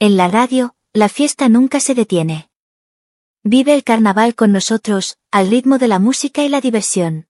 En la radio, la fiesta nunca se detiene. Vive el carnaval con nosotros, al ritmo de la música y la diversión.